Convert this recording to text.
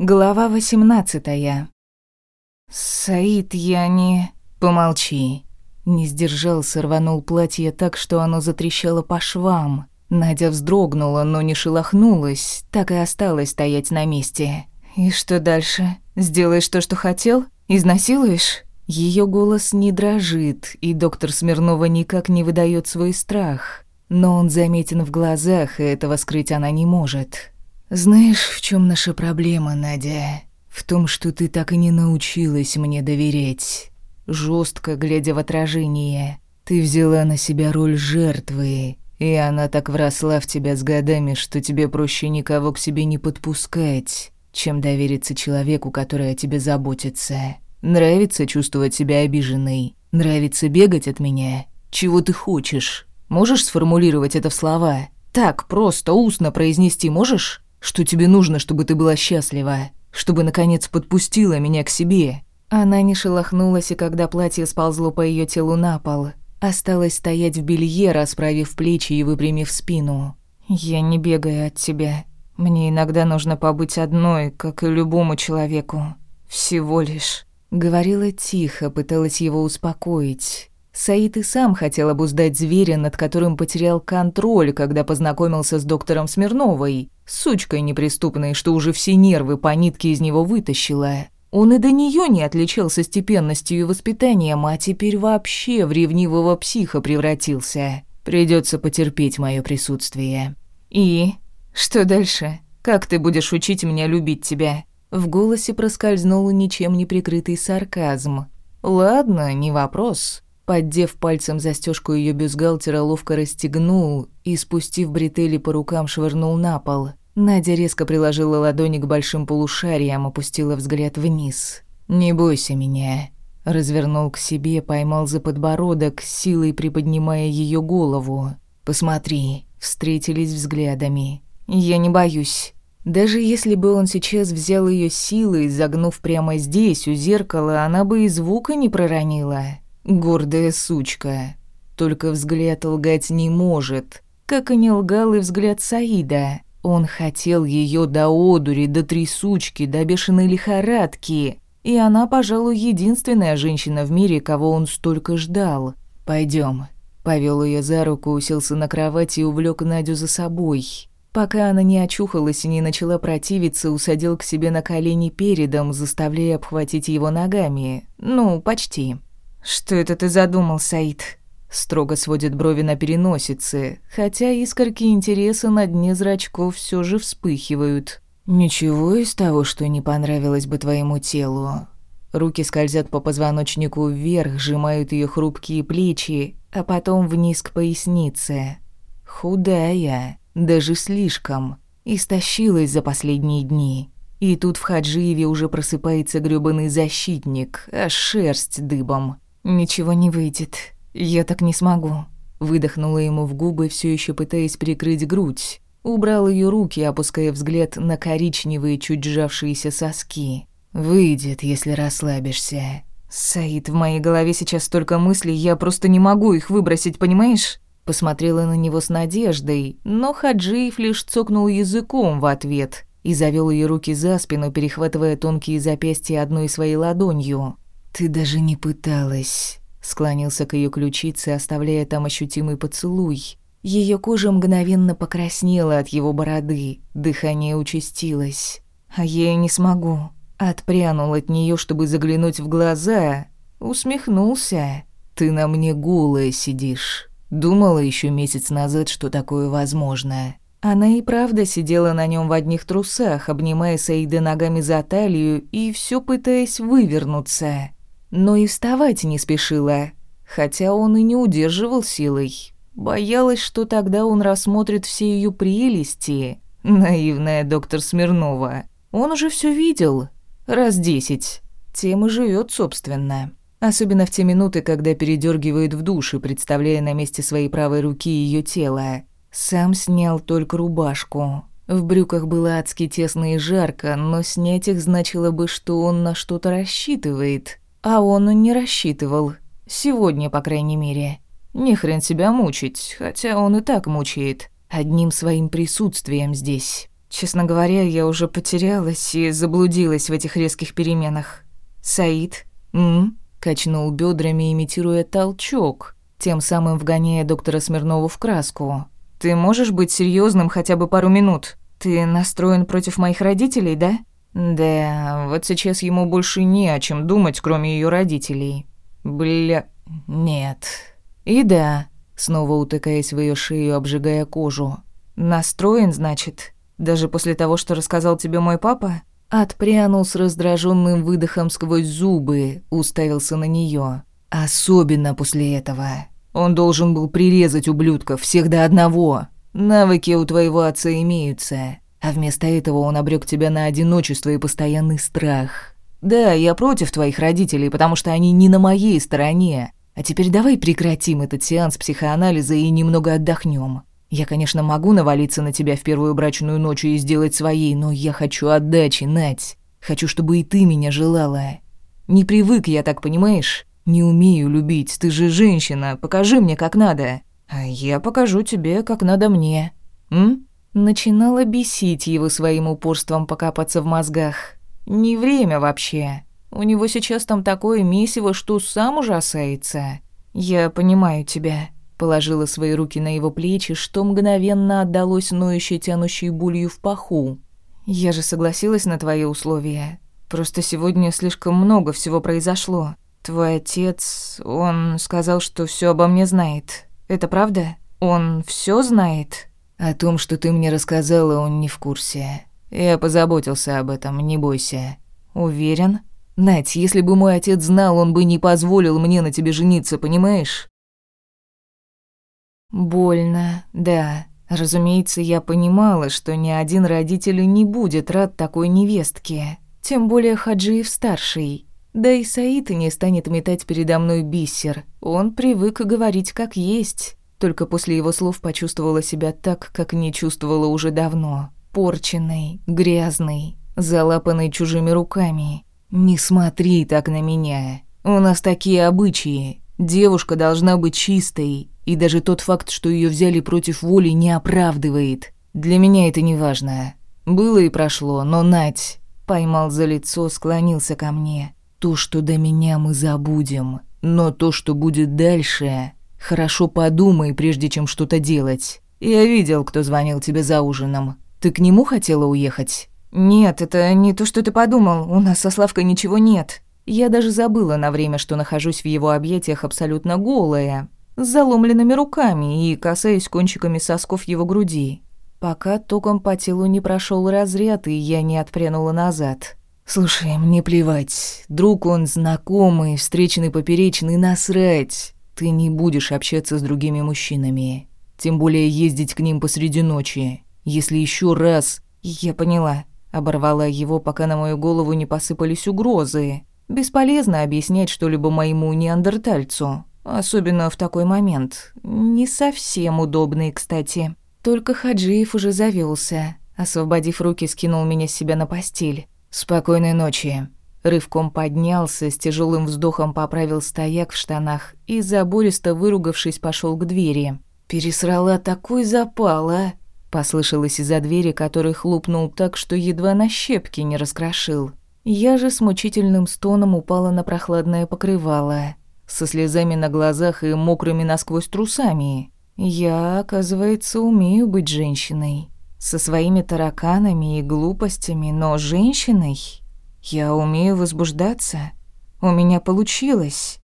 Глава восемнадцатая. «Саид, я не...» «Помолчи». Не сдержался, рванул платье так, что оно затрещало по швам. Надя вздрогнула, но не шелохнулась, так и осталась стоять на месте. «И что дальше? Сделаешь то, что хотел? Изнасилуешь?» Ее голос не дрожит, и доктор Смирнова никак не выдает свой страх. Но он заметен в глазах, и этого скрыть она не может. «Знаешь, в чем наша проблема, Надя? В том, что ты так и не научилась мне доверять. Жестко глядя в отражение, ты взяла на себя роль жертвы, и она так вросла в тебя с годами, что тебе проще никого к себе не подпускать, чем довериться человеку, который о тебе заботится. Нравится чувствовать себя обиженной? Нравится бегать от меня? Чего ты хочешь? Можешь сформулировать это в слова? Так просто устно произнести можешь?» Что тебе нужно, чтобы ты была счастлива? Чтобы, наконец, подпустила меня к себе?» Она не шелохнулась, и когда платье сползло по ее телу на пол, осталась стоять в белье, расправив плечи и выпрямив спину. «Я не бегаю от тебя. Мне иногда нужно побыть одной, как и любому человеку. Всего лишь». Говорила тихо, пыталась его успокоить. Саид и сам хотел обуздать зверя, над которым потерял контроль, когда познакомился с доктором Смирновой, сучкой неприступной, что уже все нервы по нитке из него вытащила. Он и до нее не отличался степенностью и воспитанием, а теперь вообще в ревнивого психа превратился. Придется потерпеть мое присутствие. И что дальше? Как ты будешь учить меня любить тебя? В голосе проскользнул ничем не прикрытый сарказм. Ладно, не вопрос. Поддев пальцем застежку ее бюстгальтера, ловко расстегнул и, спустив бретели по рукам, швырнул на пол. Надя резко приложила ладони к большим полушариям, опустила взгляд вниз. «Не бойся меня», — развернул к себе, поймал за подбородок, силой приподнимая ее голову. «Посмотри», — встретились взглядами. «Я не боюсь». Даже если бы он сейчас взял ее силой, загнув прямо здесь, у зеркала, она бы и звука не проронила. Гордая сучка. Только взгляд лгать не может, как и не лгал и взгляд Саида. Он хотел ее до одури, до трясучки, до бешеной лихорадки. И она, пожалуй, единственная женщина в мире, кого он столько ждал. Пойдем. Повел ее за руку, уселся на кровати и увлек Надю за собой. Пока она не очухалась и не начала противиться, усадил к себе на колени передом, заставляя обхватить его ногами. Ну, почти. «Что это ты задумал, Саид?» Строго сводит брови на переносице, хотя искорки интереса на дне зрачков все же вспыхивают. «Ничего из того, что не понравилось бы твоему телу». Руки скользят по позвоночнику вверх, сжимают ее хрупкие плечи, а потом вниз к пояснице. Худая, даже слишком, истощилась за последние дни. И тут в Хаджиеве уже просыпается грёбаный защитник, а шерсть дыбом. «Ничего не выйдет. Я так не смогу». Выдохнула ему в губы, все еще пытаясь прикрыть грудь. Убрал ее руки, опуская взгляд на коричневые, чуть сжавшиеся соски. «Выйдет, если расслабишься». «Саид, в моей голове сейчас столько мыслей, я просто не могу их выбросить, понимаешь?» Посмотрела на него с надеждой, но Хаджиев лишь цокнул языком в ответ и завел ее руки за спину, перехватывая тонкие запястья одной своей ладонью. «Ты даже не пыталась», — склонился к ее ключице, оставляя там ощутимый поцелуй. Ее кожа мгновенно покраснела от его бороды, дыхание участилось. А я и не смогу. Отпрянул от нее, чтобы заглянуть в глаза. Усмехнулся. «Ты на мне голая сидишь. Думала еще месяц назад, что такое возможно». Она и правда сидела на нем в одних трусах, обнимая Саида ногами за талию и все пытаясь вывернуться но и вставать не спешила, хотя он и не удерживал силой. Боялась, что тогда он рассмотрит все ее прелести. Наивная доктор Смирнова. Он уже все видел. Раз десять. Тем и живет, собственно. Особенно в те минуты, когда передергивает в душе, представляя на месте своей правой руки ее тело. Сам снял только рубашку. В брюках было адски тесно и жарко, но снять их значило бы, что он на что-то рассчитывает. А он не рассчитывал. Сегодня, по крайней мере. Не хрен себя мучить, хотя он и так мучает. Одним своим присутствием здесь. Честно говоря, я уже потерялась и заблудилась в этих резких переменах. Саид, м? качнул бедрами, имитируя толчок, тем самым вгоняя доктора Смирнову в краску. Ты можешь быть серьезным хотя бы пару минут? Ты настроен против моих родителей, да? Да, вот сейчас ему больше не о чем думать, кроме ее родителей. Бля, нет. И да, снова утыкаясь в ее шею, обжигая кожу. Настроен, значит? Даже после того, что рассказал тебе мой папа? Отпрянул с раздраженным выдохом сквозь зубы, уставился на нее. Особенно после этого. Он должен был прирезать ублюдков всех до одного. Навыки у твоего отца имеются, а вместо этого он обрек тебя на одиночество и постоянный страх. Да, я против твоих родителей, потому что они не на моей стороне. А теперь давай прекратим этот сеанс психоанализа и немного отдохнем. Я, конечно, могу навалиться на тебя в первую брачную ночь и сделать своей, но я хочу отдачи, Нать. Хочу, чтобы и ты меня желала. Не привык я так, понимаешь? Не умею любить, ты же женщина, покажи мне, как надо. А я покажу тебе, как надо мне. М? Начинала бесить его своим упорством покопаться в мозгах. Не время вообще. У него сейчас там такое месиво, что сам ужасается. Я понимаю тебя. Положила свои руки на его плечи, что мгновенно отдалось ноющей тянущей болью в паху. «Я же согласилась на твои условия. Просто сегодня слишком много всего произошло. Твой отец, он сказал, что все обо мне знает. Это правда? Он все знает?» «О том, что ты мне рассказала, он не в курсе. Я позаботился об этом, не бойся». «Уверен?» «Нать, если бы мой отец знал, он бы не позволил мне на тебе жениться, понимаешь? Больно, да. Разумеется, я понимала, что ни один родитель не будет рад такой невестке. Тем более Хаджиев-старший. Да и Саид не станет метать передо мной бисер. Он привык говорить как есть. Только после его слов почувствовала себя так, как не чувствовала уже давно. Порченной, грязной, залапанной чужими руками. «Не смотри так на меня. У нас такие обычаи. Девушка должна быть чистой, и даже тот факт, что ее взяли против воли, не оправдывает. Для меня это не важно. Было и прошло, но Нать поймал за лицо, склонился ко мне. То, что до меня мы забудем, но то, что будет дальше, хорошо подумай, прежде чем что-то делать. Я видел, кто звонил тебе за ужином. Ты к нему хотела уехать? Нет, это не то, что ты подумал. У нас со Славкой ничего нет. Я даже забыла на время, что нахожусь в его объятиях абсолютно голая с заломленными руками и касаясь кончиками сосков его груди, пока током по телу не прошел разряд, и я не отпрянула назад. «Слушай, мне плевать. Друг он знакомый, встречный поперечный, насрать. Ты не будешь общаться с другими мужчинами. Тем более ездить к ним посреди ночи. Если еще раз...» «Я поняла», — оборвала его, пока на мою голову не посыпались угрозы. «Бесполезно объяснять что-либо моему неандертальцу. Особенно в такой момент. Не совсем удобный, кстати. Только Хаджиев уже завелся. Освободив руки, скинул меня с себя на постель. «Спокойной ночи». Рывком поднялся, с тяжелым вздохом поправил стояк в штанах и, забористо выругавшись, пошел к двери. «Пересрала такой запал, а!» Послышалось из-за двери, который хлопнул так, что едва на щепки не раскрошил. Я же с мучительным стоном упала на прохладное покрывало со слезами на глазах и мокрыми насквозь трусами. Я, оказывается, умею быть женщиной. Со своими тараканами и глупостями, но женщиной. Я умею возбуждаться. У меня получилось.